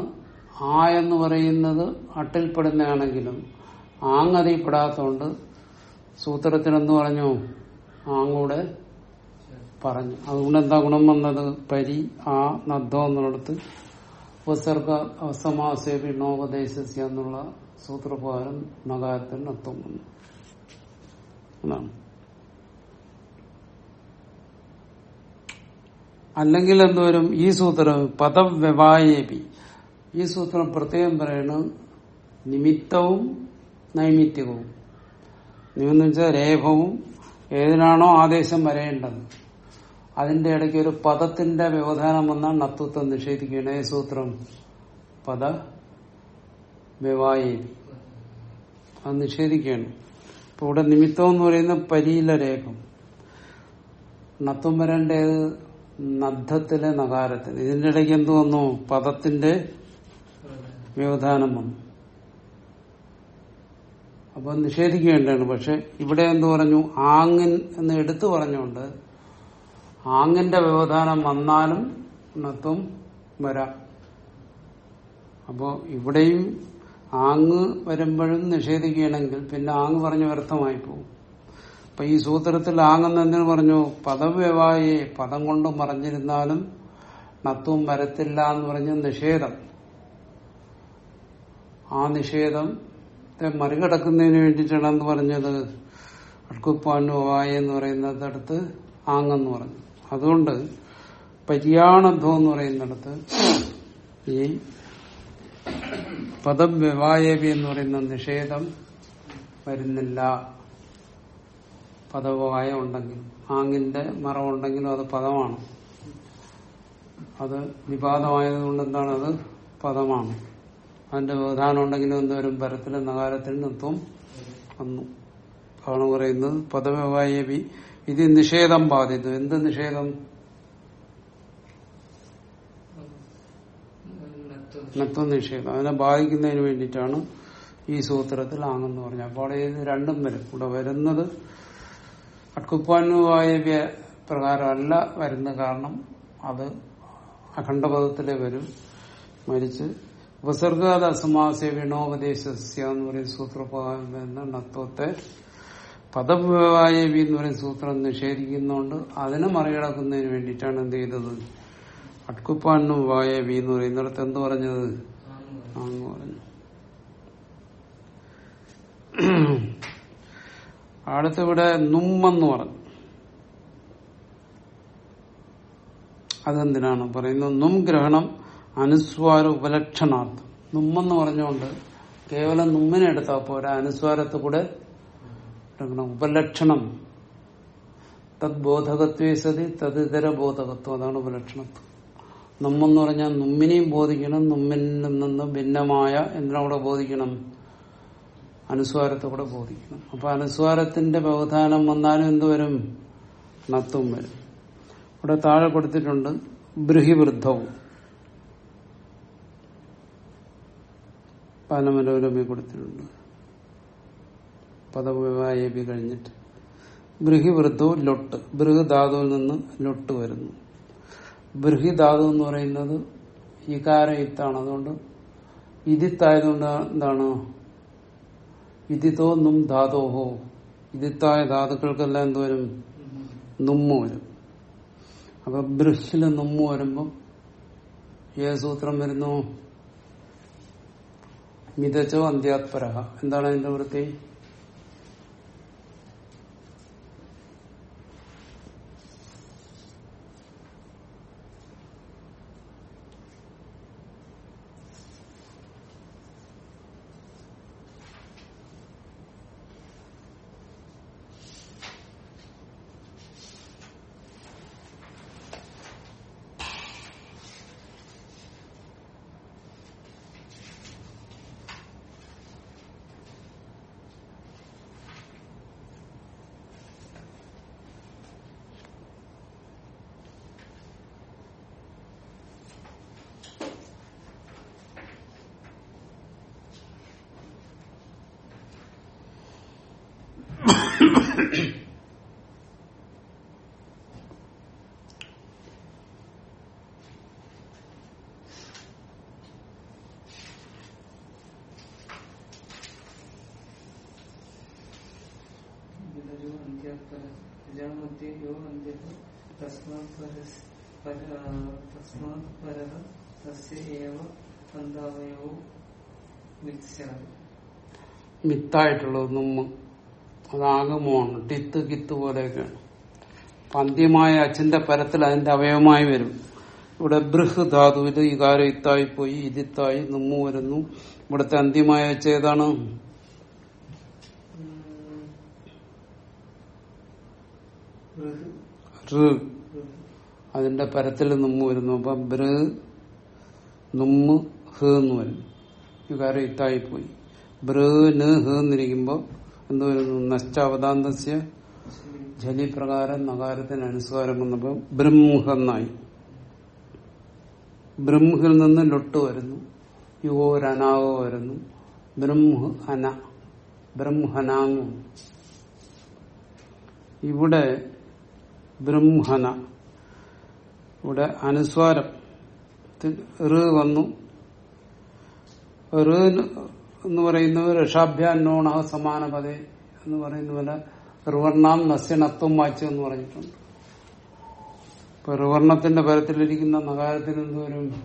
ആ എന്ന് പറയുന്നത് അട്ടിൽപ്പെടുന്നതാണെങ്കിലും ആങ്ങതിപ്പെടാത്തതുകൊണ്ട് സൂത്രത്തിനെന്ന് പറഞ്ഞു? ആങ്ങൂടെ പറഞ്ഞു. അതുകൊണ്ട് എന്താ ഗുണം വന്നത്? പരി ആ നദ്ദോ എന്നിടത്ത് ഉപസർഗ അവസമാസേപി നോപദേശസ്യ എന്നുള്ള സൂത്രപ്രകാരം നഗാരത്തിൽ നത്വം വന്നു. എന്നാണ് അല്ലെങ്കിൽ എന്തോരും ഈ സൂത്രം പദവ്യവായേപി ഈ സൂത്രം പ്രത്യേകം പറയണം നിമിത്തവും നൈമിത്യവും നിമെന്ന് വെച്ചാൽ രേഖവും ഏതിനാണോ ആദേശം വരേണ്ടത്. അതിന്റെ ഇടയ്ക്ക് ഒരു പദത്തിന്റെ വ്യവധാനം വന്നാൽ നത്വത്വം നിഷേധിക്കുകയാണ് ഈ സൂത്രം പദ വ്യവായേപി. അത് നിഷേധിക്കുകയാണ് ഇപ്പൊ ഇവിടെ നിമിത്തം എന്ന് പറയുന്ന പരീല രേഖം. നത്വം വരേണ്ടത് നദ്ധത്തിലെ നകാരത്തിന്. ഇതിന്റെ ഇടയ്ക്ക് എന്തു വന്നു? പദത്തിന്റെ വ്യവധാനം വന്നു. അപ്പൊ നിഷേധിക്കേണ്ടതാണ്. പക്ഷെ ഇവിടെ എന്ത് പറഞ്ഞു? ആങ്ങിൻ എന്ന് എടുത്തു പറഞ്ഞുകൊണ്ട് ആങ്ങിന്റെ വ്യവധാനം വന്നാലും നത്വം വരാം. അപ്പോ ഇവിടെയും ആങ് വരുമ്പോഴും നിഷേധിക്കുകയാണെങ്കിൽ പിന്നെ ആങ് പറഞ്ഞ് വ്യർത്ഥമായി പോകും അപ്പൊ ഈ സൂത്രത്തിൽ ആങ്ങെന്ന് എന്തിനു പറഞ്ഞു? പദവ്യവായെ പദം കൊണ്ട് പറഞ്ഞിരുന്നാലും നത്വം വരത്തില്ല എന്ന് പറഞ്ഞ നിഷേധം. ആ നിഷേധത്തെ മറികടക്കുന്നതിന് വേണ്ടിയിട്ടാണ് എന്ന് പറഞ്ഞത്. അഡ്കുപ്പാനുവായ എന്ന് പറയുന്നിടത്ത് ആങ്ങെന്ന് പറഞ്ഞു. അതുകൊണ്ട് പര്യാണത്വം എന്ന് പറയുന്നിടത്ത് ഈ പദം വ്യവായവി എന്ന് പറയുന്ന നിഷേധം വരുന്നില്ല. പദവായ ഉണ്ടെങ്കിൽ ആങ്ങിന്റെ മറവുണ്ടെങ്കിലും അത് പദമാണ്. അത് വിവാദമായതുകൊണ്ട് എന്താണ് അത് പദമാണ്. അതിന്റെ വ്യവധാനം ഉണ്ടെങ്കിലും എന്തോരും പരത്തിലും നഗാരത്തിൽ നിത്വം വന്നു. ആണ് പറയുന്നത്. പദവ്യവായവി ഇത് നിഷേധം ബാധിക്കുന്നു എന്ത് നിഷേധം? നത്വം നിഷേധം അതിനെ ബാധിക്കുന്നതിന് വേണ്ടിയിട്ടാണ് ഈ സൂത്രത്തിൽ ആങ്ങെന്ന് പറഞ്ഞത്. അപ്പോൾ ഇത് രണ്ടും വരും. ഇവിടെ വരുന്നത് അട്കുപ്പാനുവായ പ്രകാരമല്ല വരുന്ന കാരണം അത് അഖണ്ഡപദത്തിലെ വരും. മരിച്ച് ഉപസർഗാത അസമാസ വിണോപദേശസ്യ എന്ന് പറയുന്ന സൂത്രപ്രകാരം വരുന്ന നത്വത്തെ പദവ്യവായവി എന്ന് പറയുന്ന സൂത്രം നിഷേധിക്കുന്നുണ്ട് അതിനെ മറികടക്കുന്നതിന് വേണ്ടിയിട്ടാണ് എന്ത് ചെയ്തത്? അട്കുപ്പാനും വായവി എന്ന് പറയുന്നിടത്ത് എന്ത് പറഞ്ഞത്? ആന്ന് പറഞ്ഞു. അടുത്തിവിടെ നുമ്മെന്ന് പറഞ്ഞു. അതെന്തിനാണ് പറയുന്നത്? നും ഗ്രഹണം അനുസ്വാര ഉപലക്ഷണാർത്ഥം. നുമ്മെന്ന് പറഞ്ഞുകൊണ്ട് കേവലം നുമ്മിനെ എടുത്താൽ പോരാ അനുസ്വാരത്ത് കൂടെ ഉപലക്ഷണം. തദ് ബോധകത്വേ സതി തദിതര ബോധകത്വം അതാണ് ഉപലക്ഷണത്വം. നമ്മെന്ന് പറഞ്ഞാൽ നുമ്മിനെയും ബോധിക്കണം നുമ്മിൽ നിന്ന് ഭിന്നമായ എന്തിനാ ബോധിക്കണം? അനുസ്വാരത്തെ കൂടെ ബോധിക്കണം അപ്പൊ അനുസ്വാരത്തിന്റെ വ്യവധാനം വന്നാലും എന്തുവരും നത്വം വരും. ഇവിടെ താഴെ കൊടുത്തിട്ടുണ്ട് ബൃഹിവൃദ്ധവും പാനമനോരമി കൊടുത്തിട്ടുണ്ട്. പദവിവായബി കഴിഞ്ഞിട്ട്. ബൃഹിവൃദ്ധോ ലൊട്ട്. ബൃഹ് ധാതുവിൽ നിന്ന് ലൊട്ട് വരുന്നു. ബൃഹി എന്ന് പറയുന്നത് ഇകാരയുത്താണ് അതുകൊണ്ട് ഇതിത്തായതുകൊണ്ട് എന്താണ്? ഇതിത്തോ നും ധാതോഹോ. ഇതിത്തായ ധാതുക്കൾക്കെല്ലാം എന്തുവരും നുമ്മ വരും. അപ്പൊ ബൃഹിൽ നുമ്മ വരുമ്പം ഏത് സൂത്രം വരുന്നു? മിതച്ചോ അന്ത്യാത്പര എന്താണ് അതിന്റെ വൃത്തി വിതരോ അന്ത്യാത്പര പ്രജാമധ്യേ അതാകമാണ് ടിത്ത് കിത്ത് പോലെയൊക്കെയാണ് പന്ത്യമായ അച്ഛന്റെ പരത്തിൽ അതിന്റെ അവയവമായി വരും. ഇവിടെ ബൃഹ് ധാതുവിൽ ഇകാരം ഇത്തായി പോയി ഇതിത്തായി നമ്മു വരുന്നു. ഇവിടുത്തെ അന്ത്യമായ അച്ഛ ഏതാണ്? ഋ അതിന്റെ പരത്തിൽ നമ്മു വരുന്നു. അപ്പൊ ബ്ര നുമ്മ് ഹ് എന്ന് വരുന്നു. വികാരം ഇത്തായി പോയി ബൃ ന് ഹ് എന്നിരിക്കുമ്പോ എന്ത് വരുന്നു? നശ്ചാവതാന്തസ്യ ജലിപ്രകാരം നഗാരത്തിന് അനുസ്കാരം വന്നപ്പോ ബ്രഹ്മെന്നായി ബ്രഹ്മിൽ നിന്ന് ലൊട്ട് വരുന്നു. യുവോരനാവോ വരുന്നു. ബ്രഹ്മ അന ബ്രഹ്മനാങ്ങും ഇവിടെ ബ്രഹ്മന ഇവിടെ അനുസ്വാരം. റ് വന്നു. റ് എന്ന് പറയുന്നത് രക്ഷാഭ്യാന്നോണ സമാന പദേ എന്ന് പറയുന്ന പോലെ ഋവർണാം നസ്യണത്വം വാച്ചു എന്ന് പറഞ്ഞിട്ടുണ്ട്. ഇപ്പൊ ഋവർണത്തിന്റെ പരത്തിലിരിക്കുന്ന നഗാരത്തിൽ എന്ത് വരും?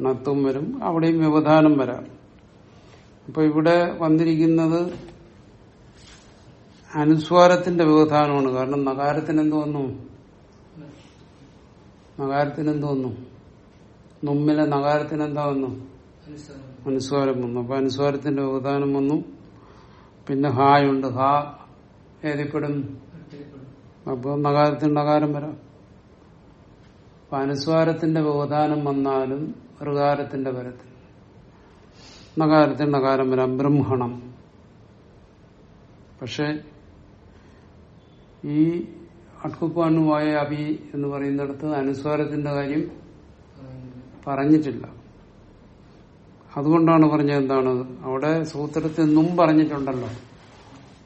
നത്വം വരും. അവിടെയും വ്യവധാനം വരാം. അപ്പൊ ഇവിടെ വന്നിരിക്കുന്നത് അനുസ്വാരത്തിന്റെ വ്യവധാനമാണ്. കാരണം നഗാരത്തിന് എന്ത് വന്നു നഗാരത്തിന് എന്ത് വന്നു നുമ്മിലെ നഗാരത്തിന് എന്താ വന്നു അനുസ്വാരം വന്നു. അപ്പൊ അനുസ്വാരത്തിന്റെ വ്യവധാനം വന്നു. പിന്നെ ഹായുണ്ട്. ഹാ ഏതിപ്പെടും? അപ്പൊ നഗാരത്തിന് നഗാരം വരാം. അപ്പൊ അനുസ്വാരത്തിന്റെ വ്യവധാനം വന്നാലും ഋകാരത്തിന്റെ പരത്തിൽ നഗാരത്തിന് നഗാരം വരാം. ബ്രഹ്മണം. പക്ഷെ ഈ അട്കുപ്പാനുവായ അഭി എന്ന് പറയുന്നിടത്ത് അനുസ്വാരത്തിന്റെ കാര്യം പറഞ്ഞിട്ടില്ല. അതുകൊണ്ടാണ് പറഞ്ഞത് എന്താണ്? അവിടെ സൂത്രത്തിൽ നും പറഞ്ഞിട്ടുണ്ടല്ലോ.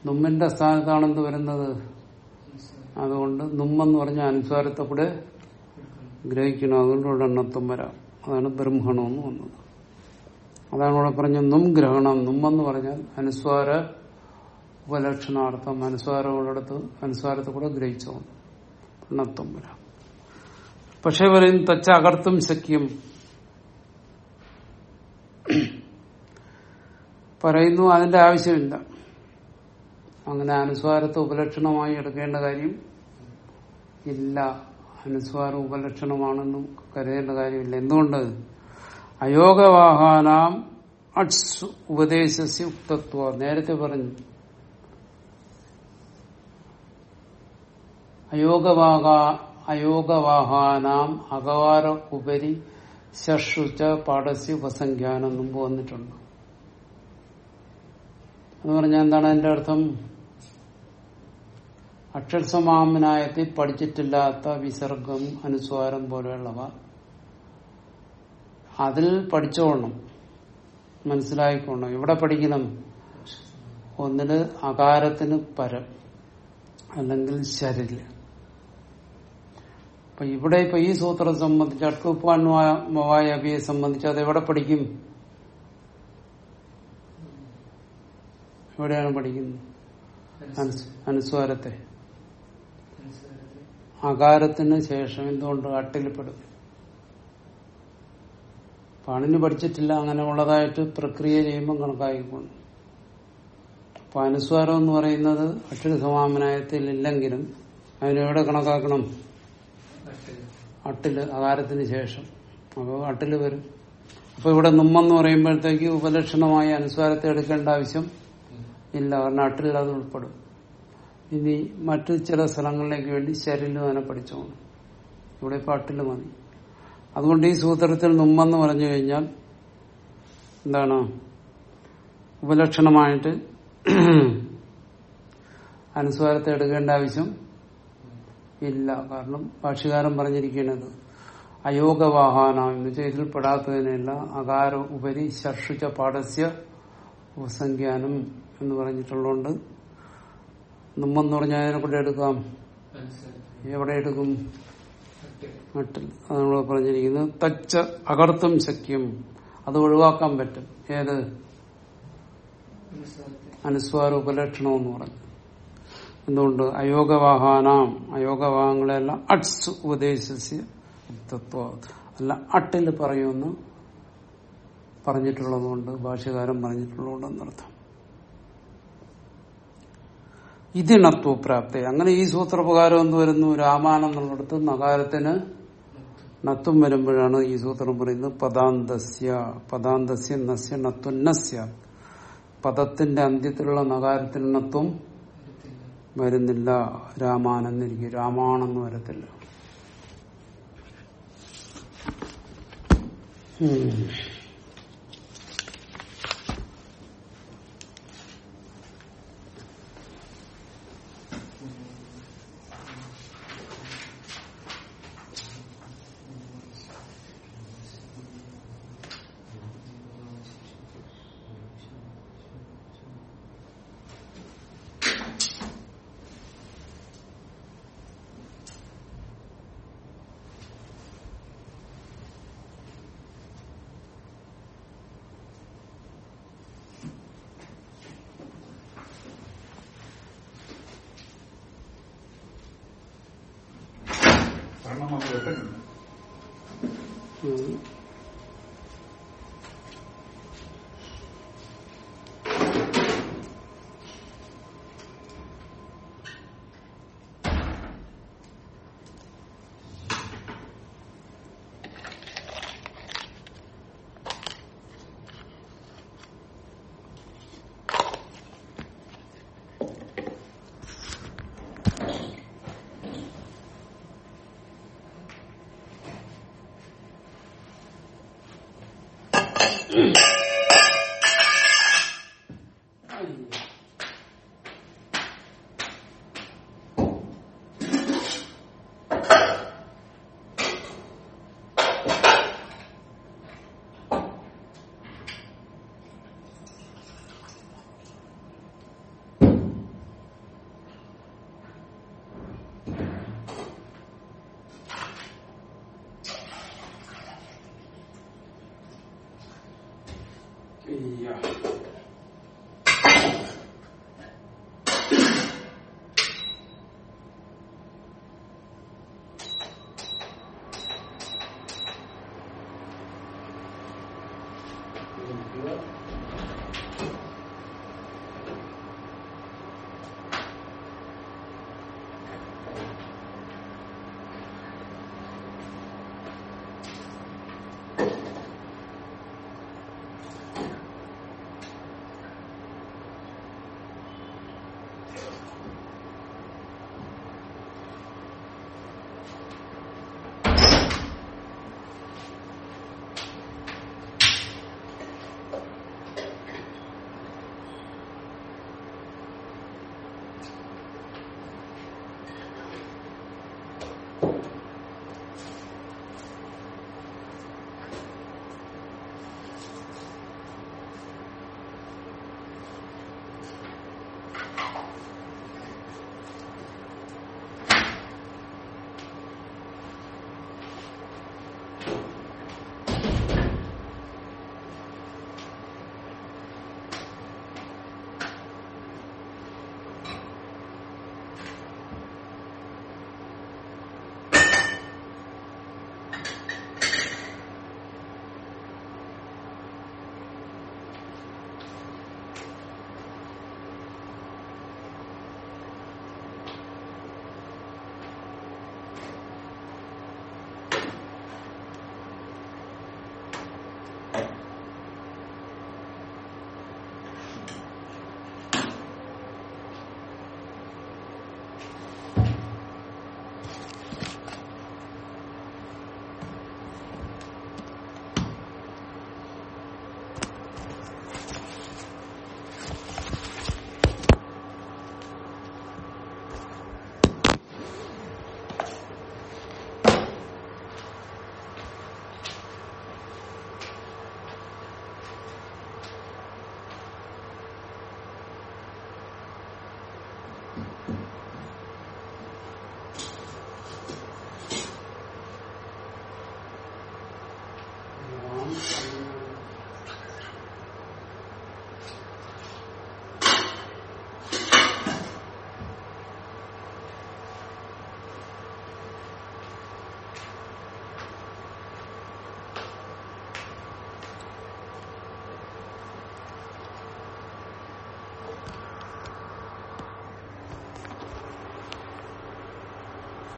നുമ്മിന്റെ സ്ഥാനത്താണെന്ത് വരുന്നത്? അനുസരണം അതുകൊണ്ട് നുമ്മെന്ന് പറഞ്ഞ അനുസ്വാരത്തെ കൂടെ ഗ്രഹിക്കണം. അതുകൊണ്ട് ഇവിടെ എണ്ണത്വം വരാം. അതാണ് ബ്രഹ്മണമെന്ന് വന്നത്. അതാണ് ഇവിടെ പറഞ്ഞ നും ഗ്രഹണം. നുമ്മെന്ന് പറഞ്ഞാൽ അനുസ്വാര ഉപലക്ഷണാർത്ഥം അനുസ്വാരമുള്ളിടത്ത് അനുസ്വാരത്തെ കൂടെ ഗ്രഹിച്ചു എണ്ണത്വം വരാം. പക്ഷെ പറയും തച്ച അകർത്തും ശക്യം പറയുന്നു അതിന്റെ ആവശ്യമില്ല. അങ്ങനെ അനുസ്വാരത്തെ ഉപലക്ഷണമായി എടുക്കേണ്ട കാര്യം ഇല്ല. അനുസ്വാരം ഉപലക്ഷണമാണെന്നും കരുതേണ്ട കാര്യമില്ല. എന്തുകൊണ്ട്? അയോഗവാഹാനാം അഡ്സ് ഉപദേശസ്യ ഉക്തത്വ. നേരത്തെ പറഞ്ഞു അയോഗവാഹ അയോഗവാഹാനാം അകവാര ഉപരി ശുച്ച പാടസ്യ ഉപസംഖ്യാനം മുമ്പ് വന്നിട്ടുണ്ട്. എന്ന് പറഞ്ഞാൽ എന്താണ് അതിന്റെ അർത്ഥം? അക്ഷരസമാമനായത്തിൽ പഠിച്ചിട്ടില്ലാത്ത വിസർഗം അനുസ്വാരം പോലെയുള്ളവ. അതിൽ പഠിച്ചോണം. മനസ്സിലായിക്കോണം. ഇവിടെ പഠിക്കണം? ഒന്നിൽ അകാരത്തിന് പരം അല്ലെങ്കിൽ ശരിൽ അപ്പൊ ഇവിടെ ഇപ്പൊ ഈ സൂത്രം സംബന്ധിച്ച് അട്ടുപ്പാൻവായ അബിയെ സംബന്ധിച്ച് അത് എവിടെ പഠിക്കും? എവിടെയാണ് പഠിക്കുന്നത്? അനുസ്- അനുസ്വാരത്തെ. അകാരത്തിന് ശേഷം എന്തുകൊണ്ട് അട്ടിൽപ്പെടും? പണിന് പഠിച്ചിട്ടില്ല അങ്ങനെ ഉള്ളതായിട്ട് പ്രക്രിയ ചെയ്യുമ്പോൾ കണക്കാക്കിക്കൊണ്ട് അപ്പൊ അനുസ്വാരം എന്ന് പറയുന്നത് അക്ഷര സമാമനായത്തിൽ ഇല്ലെങ്കിലും അതിനെവിടെ കണക്കാക്കണം? അട്ടിൽ അകാരത്തിന് ശേഷം. അപ്പോൾ അട്ടിൽ വരും. അപ്പൊ ഇവിടെ നുമ്മെന്ന് പറയുമ്പോഴത്തേക്ക് ഉപലക്ഷണമായ അനുസ്വാരത്തെ എടുക്കേണ്ട ആവശ്യം ഇല്ല. കാരണം അട്ടിൽ അത് ഉൾപ്പെടും. ഇനി മറ്റു ചില സ്ഥലങ്ങളിലേക്ക് വേണ്ടി ശരിൽ അതിനെ പഠിച്ചോണം ഇവിടെ ഇപ്പൊ അട്ടിൽ മതി. അതുകൊണ്ട് ഈ സൂത്രത്തിൽ നുമ്മെന്ന് പറഞ്ഞു കഴിഞ്ഞാൽ എന്താണ്? ഉപലക്ഷണമായിട്ട് അനുസ്വാരത്തെ എടുക്കേണ്ട ആവശ്യം ഇല്ല കാരണം ഭാഷ്യകാരൻ പറഞ്ഞിരിക്കുന്നത് അയോഗവാഹാന എന്ന് വെച്ചാൽ ഇതിൽ പെടാത്തതിനല്ല അകാര ഉപരി ശർഷിച്ച പാടസ്യ ഉപസംഖ്യാനം എന്ന് പറഞ്ഞിട്ടുള്ളതുകൊണ്ട് നുമ്മെന്ന് പറഞ്ഞാൽ അതിനെ കൂടെ എടുക്കാം. എവിടെ എടുക്കും? മട്ടിൽ അത് നമ്മൾ പറഞ്ഞിരിക്കുന്നത്. തച്ച അകർത്തും ശക്യം. അത് ഒഴിവാക്കാൻ പറ്റും. ഏത്? അനുസ്വാര ഉപലക്ഷണമെന്ന് പറഞ്ഞു. എന്തുകൊണ്ട്? അയോഗവാഹാനാം. അയോഗവാഹങ്ങളെല്ലാം അട്സ് ഉപദേശിച്ച് തത്വ. അല്ല അട്ടിൽ പറയുമെന്ന് പറഞ്ഞിട്ടുള്ളതുകൊണ്ട് ഭാഷ്യകാരൻ പറഞ്ഞിട്ടുള്ളതുകൊണ്ട് എന്നർത്ഥം ഇതിണത്വ പ്രാപ്തി അങ്ങനെ ഈ സൂത്രപ്രകാരം എന്ത് വരുന്നു? രാമാനം എന്നുള്ളിടത്ത് നകാരത്തിന് നത്വം വരുമ്പോഴാണ് ഈ സൂത്രം പറയുന്നത് പദാന്തസ്യ. പദാന്തസ്യ നസ്യ നത്വം നസ്യ. പദത്തിന്റെ അന്ത്യത്തിലുള്ള നകാരത്തിന് നത്വം വരുന്നില്ല. രാമാനെന്നിരിക്കും രാമാണെന്ന് വരത്തില്ല.